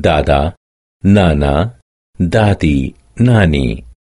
दादा नाना दादी नानी